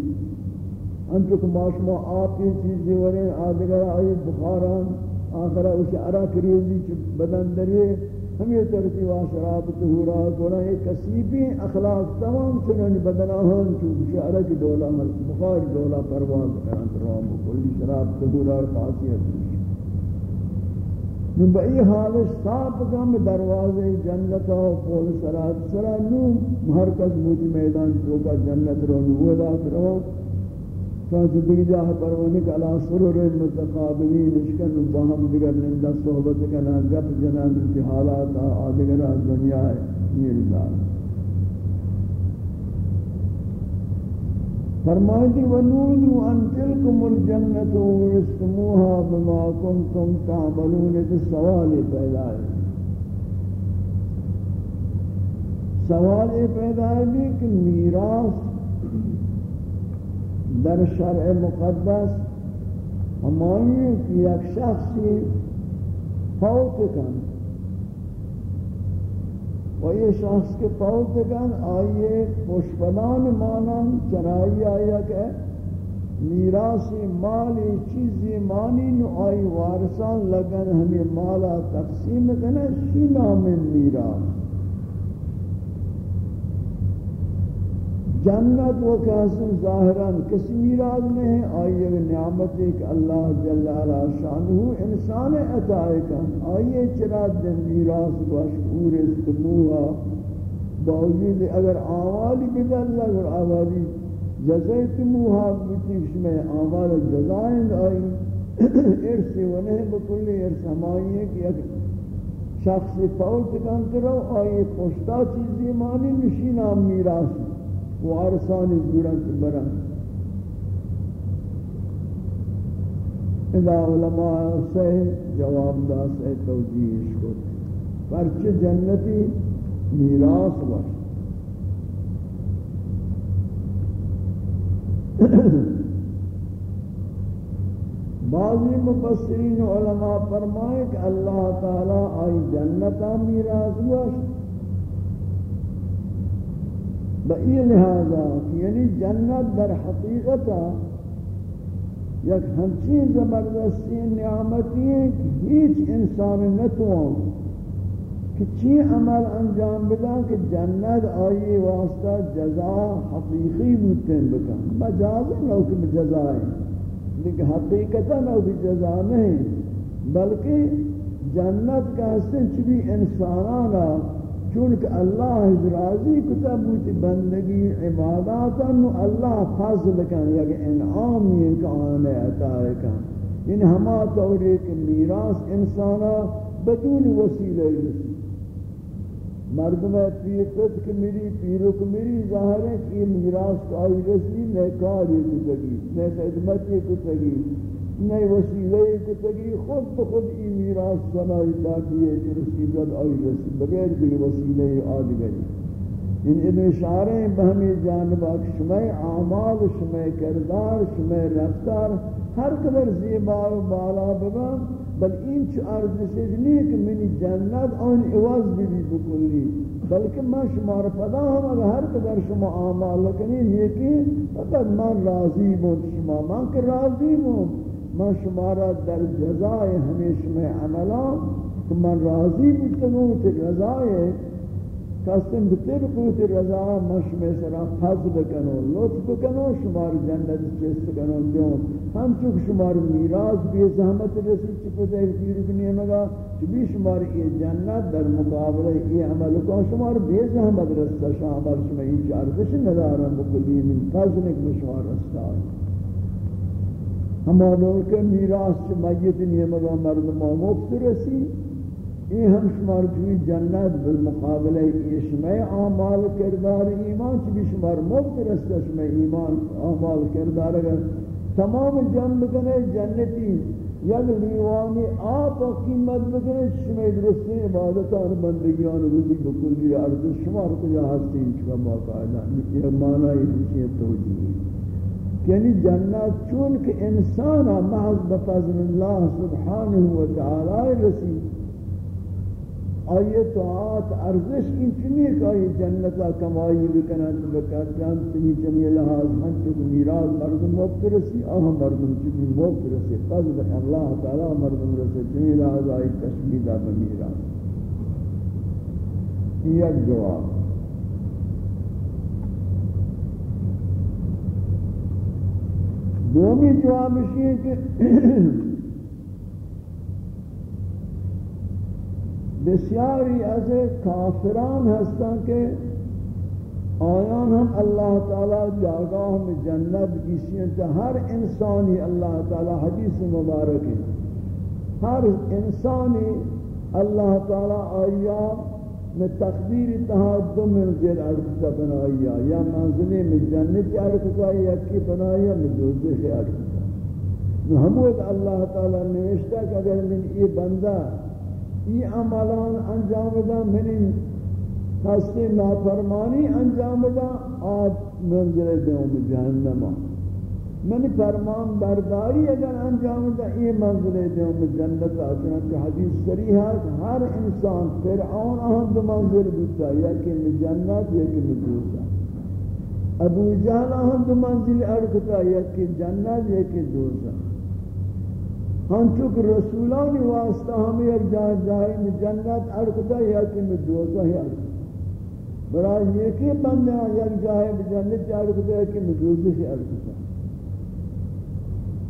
انچک ماشما آپی چیزی ورین آدگر آئی بخاران، آخرہ اسے عرق ریزی چھ بدن دریے ہم یہ ترتیب آشراب تہورا کرنا یہ کسیبی اخلاق تمام چنن بدنا بدن آہن چونکہ عرق دولا بخار دولا پرواز کرن روام کلی شراب تہورا خاصیت من بئی حالش صاف کم دروازے جنت او پول سرات سرا نو، مرکز موجی میدان جو کا جنت رو نو دات کرو چانچ دیگی جاہ پروانے کہ اللہ سرور متقابلین اشکن باہم دیگر نندہ صحبت کنا گپ جنان کی حالات آدگر دنیا ہے نیل دار فرمائیتی ونودو ان تلکم الجنت ورستموها بما کنتم تعملون. اس سوال پیدا ہے. سوال پیدا ہے کہ میراث در شرع مقدس ہمانی کی ایک شخصی فوت کن. و یہ شخص کے پاؤں گن آئیے پشپنان مانان چنائی آیا کہ میراسی مالی چیزی مانی نو آئی، وارثان لگن، ہمیں مالا تقسیم کنے شی نام میراس جنت وہ کہاسن ظاہران کسی میراز میں ہے آئیے نعمت ایک اللہ جل علا شانہو انسان عطائے کن آئیے چرا دن میراز باشکور استموہا باوجود اگر آوالی بدل اگر آوالی جزیتموہا بتیش میں آوال جزائند آئی۔ ارسی ونہ بکلی ارس ہمائی ہے کہ اگر شخص فوت کن کرو، آئیے پشتا چیزی مانی نشینہ میراز وارثان دوران بران اذا علماء سے جواب دا سے توجیش کو۔ پرچ جنتی میراث باش بعضی مفسرین علماء فرمائے کہ اللہ تعالی آئی جنتا میراث باش بئی لہذا یعنی جنت در حقیقتا یک ہمچی زبردستی نعمتی ہے کہ ہیچ انسان نتوان کہ چی عمل انجام بدا کہ جنت آئی واسطہ جزا حقیقی بودتیں بکن مجاز نو کہ جزا ہے لیکن حقیقتا نو کہ جزا نہیں بلکہ جنت کا حسن چبی انسانانا چونکہ اللہ راضی کتب بوتی بندگی عباداتا نو اللہ فضل کن یعنی یک انعام یہ کہ آنے عطا کن یعنی ان ہما طور ایک میراث انسانا بدون وسیلہ رسی مردم ہے پیرت کہ میری، پیرو کہ میری، ظاہر ہے کہ یہ میراث کا آئی رسی نئے کاری کو تگی نئے خدمت کو تگی نئے وسیلے کو تگی خود بخود ای میراث سنائی تاکی ہے کہ رسیدت آئی رسی بغیر بھی وسیلے آدگری ان ابن اشارے بہمی جانبا شمع اعمال، شمع کردار، شمع رفتار ہر قدر زیبا و بالا بگا بل این چه عرض سیز نہیں کہ منی جنت آن عوض بھی بھی بکلی بلکہ میں شما را پدا ہم اگر ہر قدر شما اعمال لکنی یہ کہ فقط من راضی بود شما من کہ راضی بود من شما را در جزائے ہمیشہ میں عملہ کہ من راضی بودتگوں تے رضائے کسیم بطر قوت رضا مشم سرا فضل کنو لطف کنو شمار جنت چست کنو دیون ہم چک شمار میراث بی زحمت رسی چپت ایک تیر کنی مگا چبی شمار یہ جنت در مقابلہ یہ عمل کو شمار بی زحمت رستا شامل شما این چارکش ندارم بکلی من فضل ایک شمار رستا ہمارے کے میراث چ میت نیمگا مردم مفت رسی یہ ہم شمار کی جنت بالمقابلہ یہ اعمال کردار ایمان چی بھی شمار مفت رستا شمع ایمان اعمال کردار اگر تمام جنب کنے جنتی یک لیوانی آپ قیمت بکنے شمع درستی عبادتان بندگیان روزی بکلی عرض شمار کجا ہستی چکا باقاعدہ یہ معنی یہ توجیہ یعنی جنت چون کہ انسان محض بفضل اللہ سبحانہ وتعالی رسید. آئیے طاعت ارزش این چنی کہ آئی جنتا کمائی بکنند بکر جان تنی چنی لحاظ ہم چک میراز مردم موقت رسی آہا مردم چکی موقت رسی قضب اللہ تعالی مردم رسی، چنی لحاظ آئی تشمیدہ بمیراز یک جواب. دومی جواب اسی ہے کہ بسیاری از کافران ہستان کہ آیان ہم اللہ تعالی جاگاہ میں جنت کسی ہیں ہر انسانی اللہ تعالی حدیث مبارک ہے۔ ہر انسانی اللہ تعالی آیا میں تقدیر تحادم من زیر عرضہ بنایا یا منزلی میں جنت عرضہ یا کی بنایا میں دوزخ عرضہ محمود اللہ تعالی نوشتا کہ اگر من یہ بندہ، یہ عملان انجام دا منی ہستے نافرمانی انجام دا آب منظر دیوں جہنم منی فرمان برداری اگر انجام دا یہ منظر دیوں جنت آسنا کہ حدیث صریح ہے ہر انسان فرعون اہم دو منظر بودتا یا کہ جنت یا کہ دوزہ ابو جہل اہم دو منزل ارکتا یا کہ جنت یا کہ دوزہ ہم چک رسولانی واسطہ ہم ایک جائے جائے میں جنت ارکتا یا کہ میں دوزہ ہی ارکتا برای یہ کہ بندہ، یک جائے میں جنت ارکتا یا کہ میں دوزہ ہی ارکتا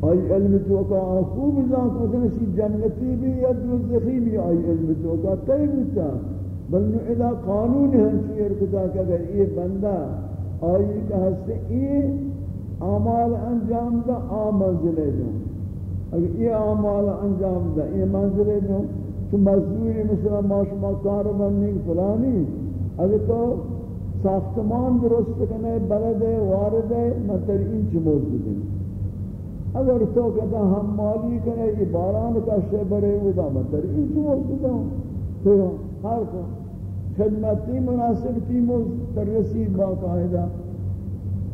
آئی علم تو کا خوب ازان کو کنسی جنتی بھی یا دوزخی بھی آئی علم تو کا تی بتا بلنو ادا قانون ہے ہنچی ارکتا کہ اگر یہ بندہ آئی کہ ہستے یہ اعمال انجام دا آمال زلے جاؤں اگر یہ اعمال انجام دا یہ منظر ہے جو تو مزدوری مثلا ما شما کار بننی فلانی اگر تو ساختمان درست کنے بلد ہے وارد ہے مطلب این چی موجود ہے اگر تو کہتا ہم مالی کنے یہ باران کا شے بڑے ہوتا مطلب این چی موجود ہے تو ہر کو خدمتی مناسب تی موجود رسید باقاعدہ۔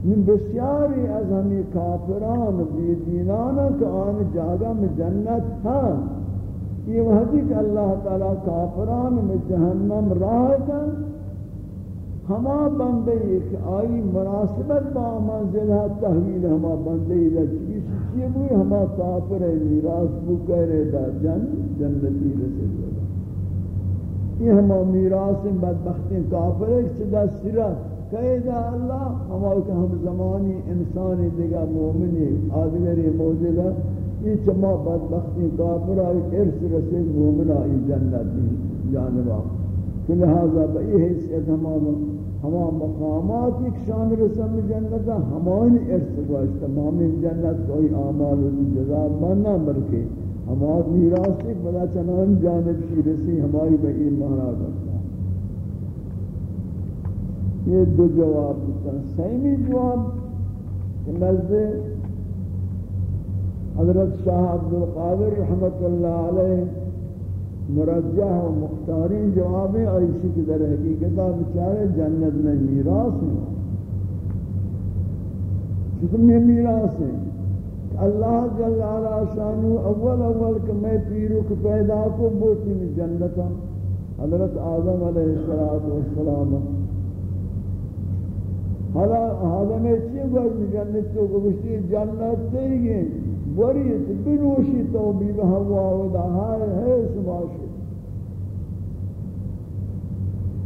من بسیاری از ہمی کافران بی دینان کہ آن جاگہ میں جنت ہاں یہ وحدی کہ اللہ تعالی کافران میں جہنم راہ کن۔ ہما بندے ایک آئی مناسبت با منزلہ تحویل، ہما بندے لچی سچی ہوئی، ہما کافر ہے، میراث بو کہرے دا جن جنتی رسل ہوگا یہ ہما میراث بدبختی کافر ایک چدا سرات قیدہ اللہ ہمارے کہ ہم زمانی انسانی دیگا مومنی آدگری موجودہ یہ چما بدبختی کافر آئی ارس رسید مومن آئی جنت دی جانبا لہذا با یہ حیثیت ہمارا ہما مقامات ایک شان رسم جنت ہمان ارث گوشت، تمام جنت کوئی اعمال و جزا بننا بلکہ ہما میراث ایک بلا چنان جانب شی رسی ہماری بئی مہرا کرتا یہ دو جواب دیتا سیمی جواب کہ نزد حضرت شاہ عبدالقادر رحمت اللہ علیہ مرجح و مختارین جوابیں اور اسی کی در حقیقت بچارے جنت میں میراث ہیں۔ چکم یہ میراث ہیں؟ اللہ جل علا شانو اول اول کہ میں پیرو کو پیدا کو بوتی میں جنتا حضرت آدم علیہ السلام حالا آدم چیئے گوش جنت تو گوشتی جنت تیگیں وریت بنوشی تو بی بہوا ودا ہائے ہے سباشی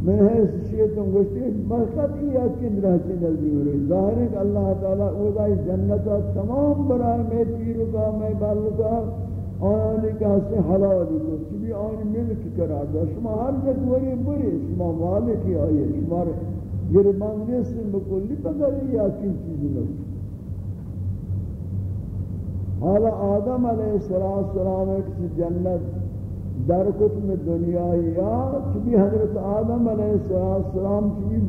من حیث شیطن گوشتی، برکت ای اکن رہتی نلدی ہو رہی۔ ظاہر ہے کہ اللہ تعالیٰ ودا جنتا تمام برائے میں پیرو کا، میں بالو کا آنی کا سے حلالی کو چبی آنی ملک کرا دا شما ہر جت وری بری، شما مالکی آئیے، شما گربان نیستن بکلی پکر ای اکن چیزی نلدی حالا آدم علیہ السلام ایک جنت در کتم دنیا یا چبی حضرت آدم علیہ السلام چبی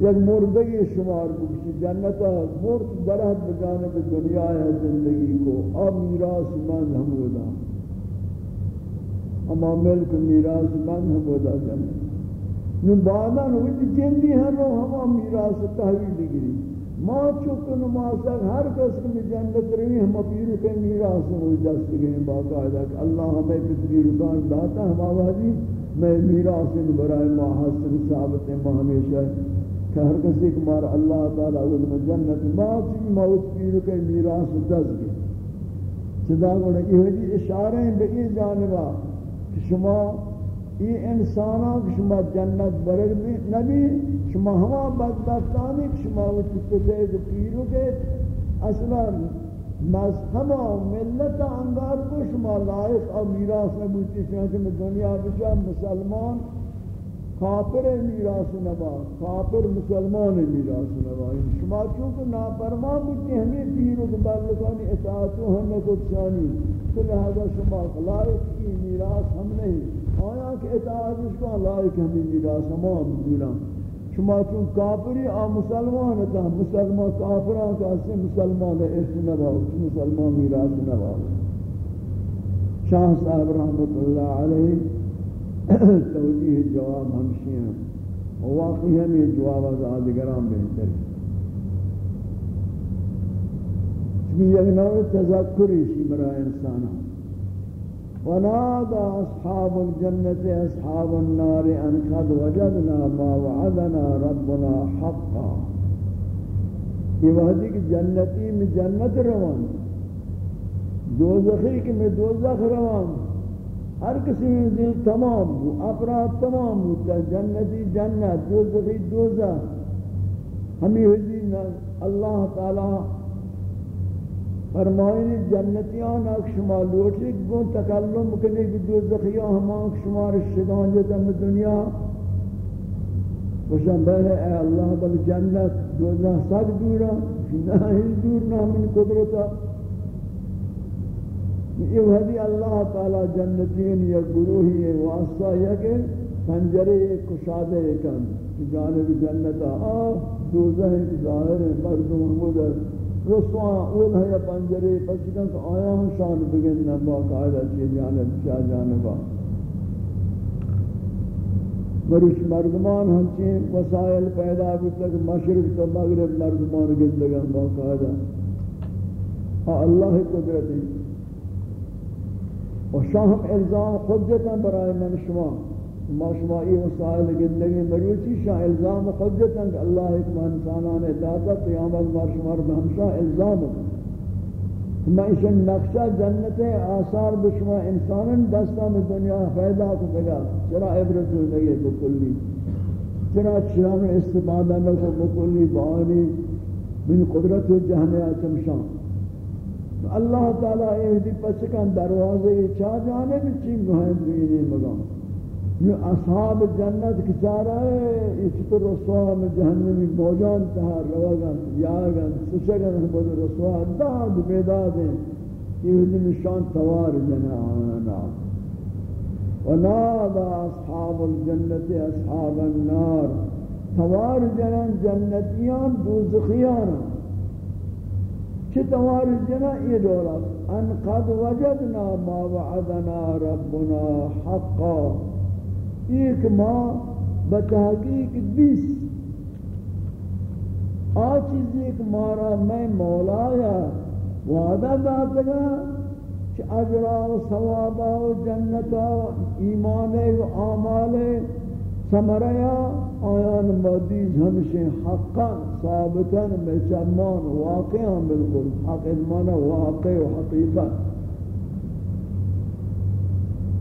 یک مردگی شمار بکشی جنت مرد درہت بجانب دنیا ہے زندگی کو. اب میراث من ہمودا اما ملک میراث من ہمودا جنت. نو بعدا نو جندی ہر رو ہما میراث تحویل گری ما چکن ماسک ہر کس کی جنت روی، ہم پیرو کے میراث ہوئی دست گئے باقاعدہ کہ اللہ ہمیں پتری رکان داتا ہم آوازی، میں میراث برائے ما حسن ثابت ما ہمیشہ کہ ہر کسی کہ مارا اللہ تعالیٰ علم جنت ما چکی موت پیرو کے میراث دست گئے چدا گوڑا یہ اشارے ہیں بئی جانبا کہ شما، یہ انسانوں کی شما جنت برگ نبی شما ہوا بدبختانی کی شما وچی کتے جو پیرو کے اصلا مذہب و ملت انگار کو شما لائق اور میراث نبوتی شما کہ دنیا بچا مسلمان کافر میراث نبا کافر مسلمان میراث نبا یعنی شما چونکہ نافرمان بودتی ہمیں پیرو کے بلکانی اطاعتو ہم نے چانی تو لہذا شما لائق کی میراث ہم نہیں۔ آیا کہ اطاعت اس کو لائق ہمیں میراث ہمان بودینا شما چون کافری، آ مسلمان تا مسلمان کافران کا اسے مسلمان اس نباو مسلمان میراث نباو شاہ صاحب رحمت اللہ علیہ توجیہ جواب ہمشی ہیں۔ واقعی ہمیں جواب از آدگران بہتر چمی یک نوع تذکری شی برای انسانان ونادى أصحاب الجنة أصحاب النار أن قد وجدنا ما وعدنا ربنا حقا. یہ وحدی کی جنتی میں جنت روان دوزخی کی میں دوزخ روان ہر کسی میں دل تمام ہو افراد تمام ہوتا جنتی جنت، دوزخی دوزخ. ہمیں حدی اللہ تعالی فرمائنی جنتیان اک شما لوٹی گون تکلم کنی کہ دو زخیان ہمان شما رشدان جتا میں دنیا. وشان بہنے اے اللہ بل جنت دو زخ سک دورا نہ ہی دور نہ من قدرتا. یہ حدی اللہ تعالی جنتین یا گروہی ہے واسطہ، یا کہ پنجرے کشادے کن جانب جنتا آ دوزہ ظاہر مردم مدر. رسوا اول ہے پنجرے پچکن تو آیا ہوں شان بگن نہ باقاعدہ چی جانب چا جانبا مرش مردمان ہنچیں وسائل پیدا بتک مشرق تو مغرب مردمان گندگان باقاعدہ ہاں اللہ قدرت و شاہم الزام خجتا برای من شما. ما شما ای وسائل زندگی مروچی شاہ الزام قبضت خجتا کہ اللہ ایک انسانان داتا قیامت ما شما رو ہمشہ الزام ما ایشن نقشہ جنت آثار بشما انسانا دستا میں دنیا فیدا کو دگا چرا عبرت ہو لگے بکلی چرا چرا استفادہ نکو بکلی بانی من قدرت جہنیا چمشان اللہ تعالیٰ یہ دی پچکن دروازے چاہ جانے بھی چین گوھیں دوئینی مگام؟ یہ اصحاب جنت کی چارہ ہے، اس پر رسوہ میں جہنمی موجان تہا روگن یاگن سشگن بود رسوہ داد بیداد ہیں۔ یہ حدی نشان توار جنہ آنا ونادا اصحاب الجنت اصحاب النار۔ توار جنن جنتیان، دوزخیان۔ چه توار جنن یہ دولت ان قد وجدنا ما وعدنا ربنا حقا۔ ایک ماں بتحقیق بیس۔ آ چیز ایک مارا میں مولایا وعدہ داتا گا کہ اجرا و ثوابا و جنتا و ایمان و آمال سمریا آیان مدیز ہمشہ حقا، ثابتا میں واقعا بالکل، حق ادمان واقع و حقیقت۔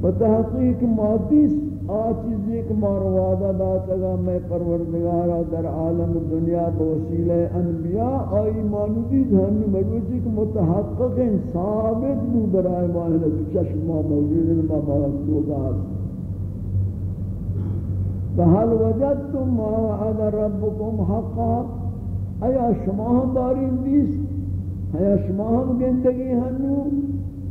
بتحقیق مادیس آ چیزی کہ ماروادہ داتا گا میں پروردگارا در عالم دنیا بوسیلہ انبیاء آئی مانودی دھانی مروچی کہ متحقق ثابت بو برائے ماہنہ چشم ما موجود ہیں ما بہت گا فهل وجدتم ما وعد ربكم حقا۔ ایا شما ہم بارین دیس ایا شما ہم گندگی ہنو؟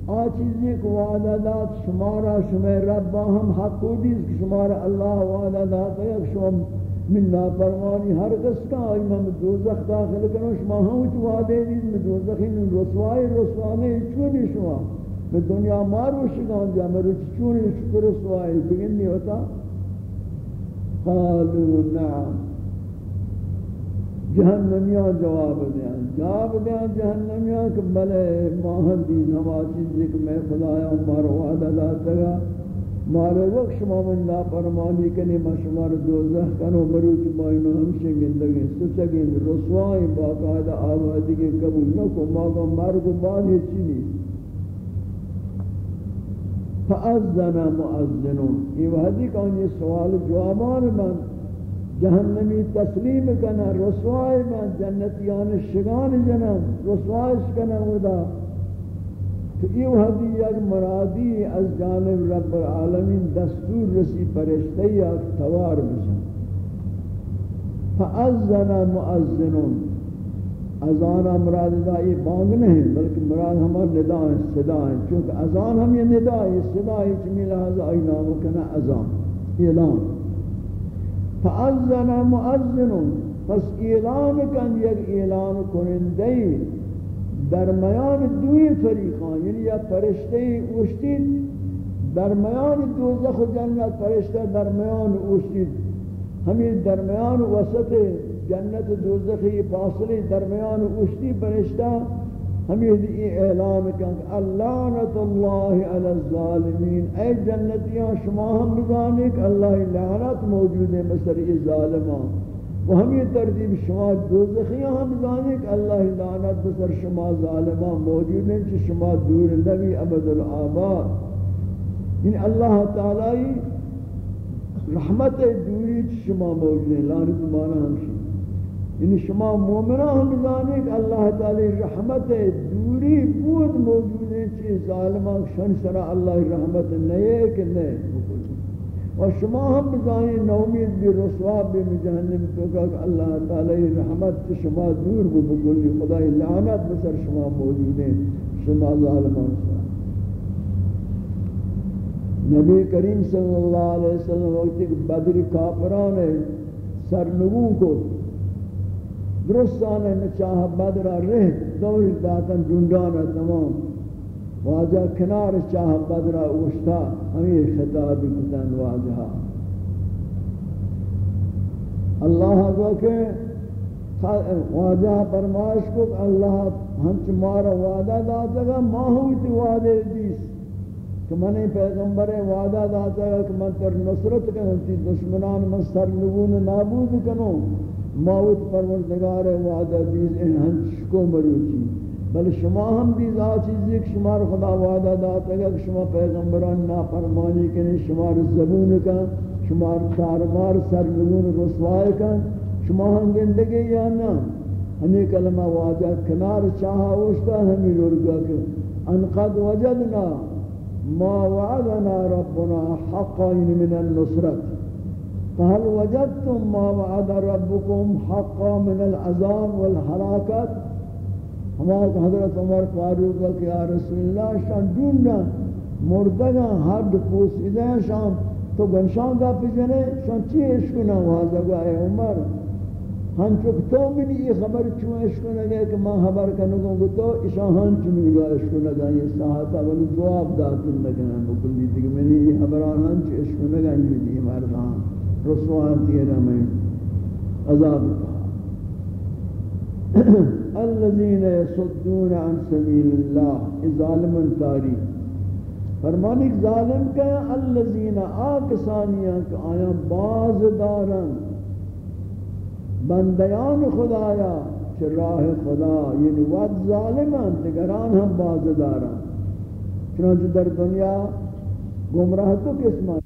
آ چیزی کو وعدہ دات شمارا شمع رب ہم حق کو دیز کہ شمارا اللہ وعدہ دات ہے شما من نافرمانی ہر کس کا آئی میں دوزخ داخل کروں شما ہم اچھ وعدے دیز میں دوزخی من رسوائی رسوانے چونی شما میں دنیا مارو شکان جا میں روچ چونی شکر رسوائی بگن نہیں ہوتا قالوا نعم. جہنمیاں جواب دیں جواب دیں جہنمیاں کہ بلے ماہن دی نوا چیزی جی کہ میں خدایا مار وعدہ داتا گا۔ مارے وقت شما من لا فرمانی کنی ما شمار دوزخ کنو مروچ بائنو ہمشے گندگی سچگین رسوائی باقاعدہ آبادی کے قبول نکو ماگا مرگ بعد ہی چینی فأذن مؤذنون یہ وحدی کون یہ سوال جوابان من۔ جہنمی تسلیم کنا رسوائی من جنتیان یعنی شگان جنن رسوائش کنا ودا تو یہ حدی یک مرادی از جانب رب العالمین دستور رسی پرشتی یا توار بشن. فأذن مؤذنون. اذان مراد دا یہ بانگ نہیں بلکہ مراد ہمارا ندا ہے صدا ہے چونکہ اذان ہم یہ ندا ہے صدا ہے چمی لہذا آئی نام کنا اذان اعلان فأذن مؤذن، پس اعلان کن، یک اعلان کنندی درمیان دوی فریقان یعنی یا فرشته اوشتید درمیان دوزخ و جنت فرشته درمیان اوشتید همین درمیان وسط جنت دوزخی فاصله درمیان اوشتی، فرشته ہمیں یہ اعلان کہ اللعنت اللہ علی الظالمین، اے جنتیاں، شما ہم بزانے کہ اللہ لعنت موجود ہے مصر ای ظالمان و ہمیں ترتیب شما دوزخیاں ہم بزانے کہ اللہ لعنت مصر شما ظالمان موجود ہیں کہ شما دور نبی عبد العباد۔ یعنی اللہ تعالی رحمت دوری شما موجود ہیں، لعنت مانا ہمشی یعنی شما مومنہ ہم جانے کہ اللہ تعالی رحمت دوری بود موجود ہے چیز ظالمان شن سرا اللہ رحمت نئے کہ نئے اور شما ہم بزانی نومید بھی رسوا بھی جہنم تو کہ اللہ تعالی رحمت شما دور بو بکلی خدای لعنت بسر شما موجود ہیں شما ظالمان سرا۔ نبی کریم صلی اللہ علیہ وسلم وقت بدر کافران ہے سرنگوں کو درست آنے میں بدر رہ دور داتن جندان تمام. واجہ کنار چاہ بدر اوشتا، ہمیں خطاب کتن واجہ. اللہ کو کہ واجہ فرمائش کو اللہ ہنچ مارا وعدہ داتا گا ماہوتی وعدے دیس. کہ منی پیغمبر وعدہ داتا گا کہ من تر نصرت کرنتی دشمنان من سر نابود کنوں. موت پروردگار وعدہ دیز ان ہنچ کو مروچی بل شما ہم دیز آ چیزی کہ شما خدا وعدہ داتا ہے کہ شما پیغمبران نافرمانی کنی، شما زبون کا شما چارمار سرنگون رسوائے کا شما ہم گندگی یا نا ہمیں کلمہ وعدہ کنار چاہا اوشتا، ہمیں لرگا کہ ان قد وجدنا ما وعدنا ربنا حقا من النصرت۔ فهل وجدتم ما وعد ربكم حقا من العذاب والحلاکت ہمارے حضرت عمر فاروق کہ یا رسول اللہ، شان ڈونڈا مردگا حد پوسیدہ شام، تو گنشان کا پجنے شان چی عشق نہ واضح گئے عمر ہن چک تو منی یہ خبر چون عشق نہ گئے کہ ماں خبر کنو گو تو اشان ہن ہاں چون گا عشق نہ گئے؟ یہ ساعت اول جواب داتن نہ گنا بکلی دیکھ منی یہ خبران ہاں ہن چ عشق نہ گئے یہ مردان۔ رسوان تیرا میں عذاب الذين يصدون عن سبيل الله ظالم تاری۔ فرمانی ظالم کہ الذين آکسانیاں کہ آیا باز دارن بندیان خدایا چھ راہ خدا یعنی ود ظالمان، نگران ہم باز دارن چنانچہ در دنیا گمراہ تو قسمت